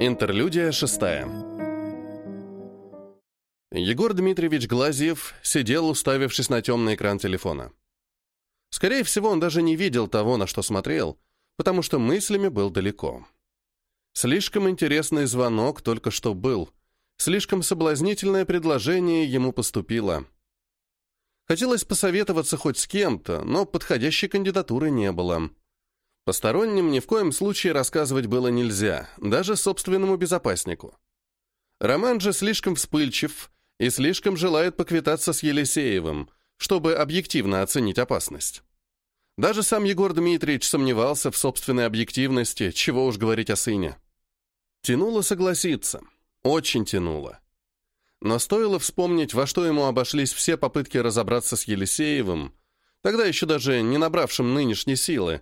Интерлюдия шестая. Егор Дмитриевич Глазьев сидел, уставившись на темный экран телефона. Скорее всего, он даже не видел того, на что смотрел, потому что мыслями был далеко. Слишком интересный звонок только что был. Слишком соблазнительное предложение ему поступило. Хотелось посоветоваться хоть с кем-то, но подходящей кандидатуры не было. Посторонним ни в коем случае рассказывать было нельзя, даже собственному безопаснику. Роман же слишком вспыльчив и слишком желает поквитаться с Елисеевым, чтобы объективно оценить опасность. Даже сам Егор Дмитриевич сомневался в собственной объективности, чего уж говорить о сыне. Тянуло согласиться. Очень тянуло. Но стоило вспомнить, во что ему обошлись все попытки разобраться с Елисеевым, тогда еще даже не набравшим нынешней силы,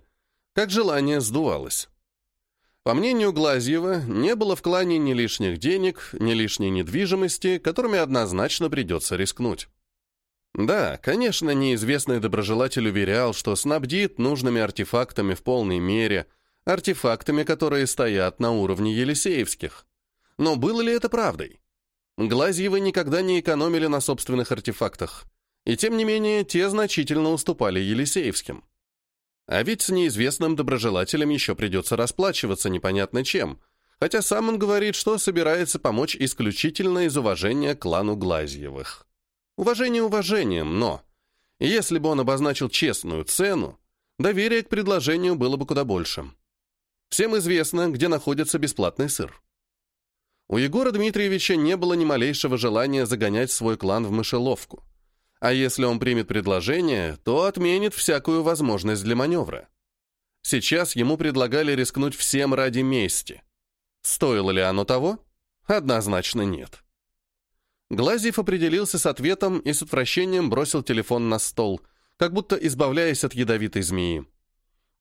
как желание сдувалось. По мнению Глазьева, не было в клане ни лишних денег, ни лишней недвижимости, которыми однозначно придется рискнуть. Да, конечно, неизвестный доброжелатель уверял, что снабдит нужными артефактами в полной мере, артефактами, которые стоят на уровне Елисеевских. Но было ли это правдой? Глазьевы никогда не экономили на собственных артефактах, и тем не менее те значительно уступали Елисеевским. А ведь с неизвестным доброжелателем еще придется расплачиваться непонятно чем, хотя сам он говорит, что собирается помочь исключительно из уважения к клану Глазьевых. Уважение уважением, но если бы он обозначил честную цену, доверие к предложению было бы куда больше. Всем известно, где находится бесплатный сыр. У Егора Дмитриевича не было ни малейшего желания загонять свой клан в мышеловку. А если он примет предложение, то отменит всякую возможность для маневра. Сейчас ему предлагали рискнуть всем ради мести. Стоило ли оно того? Однозначно нет. Глазьев определился с ответом и с отвращением бросил телефон на стол, как будто избавляясь от ядовитой змеи.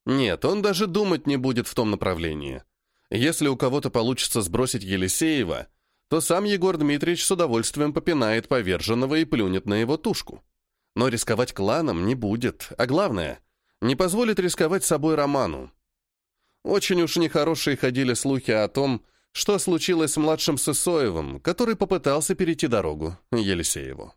Нет, он даже думать не будет в том направлении. Если у кого-то получится сбросить Елисеева, то сам Егор Дмитриевич с удовольствием попинает поверженного и плюнет на его тушку. Но рисковать кланом не будет, а главное, не позволит рисковать собой Роману. Очень уж нехорошие ходили слухи о том, что случилось с младшим Сысоевым, который попытался перейти дорогу Елисееву.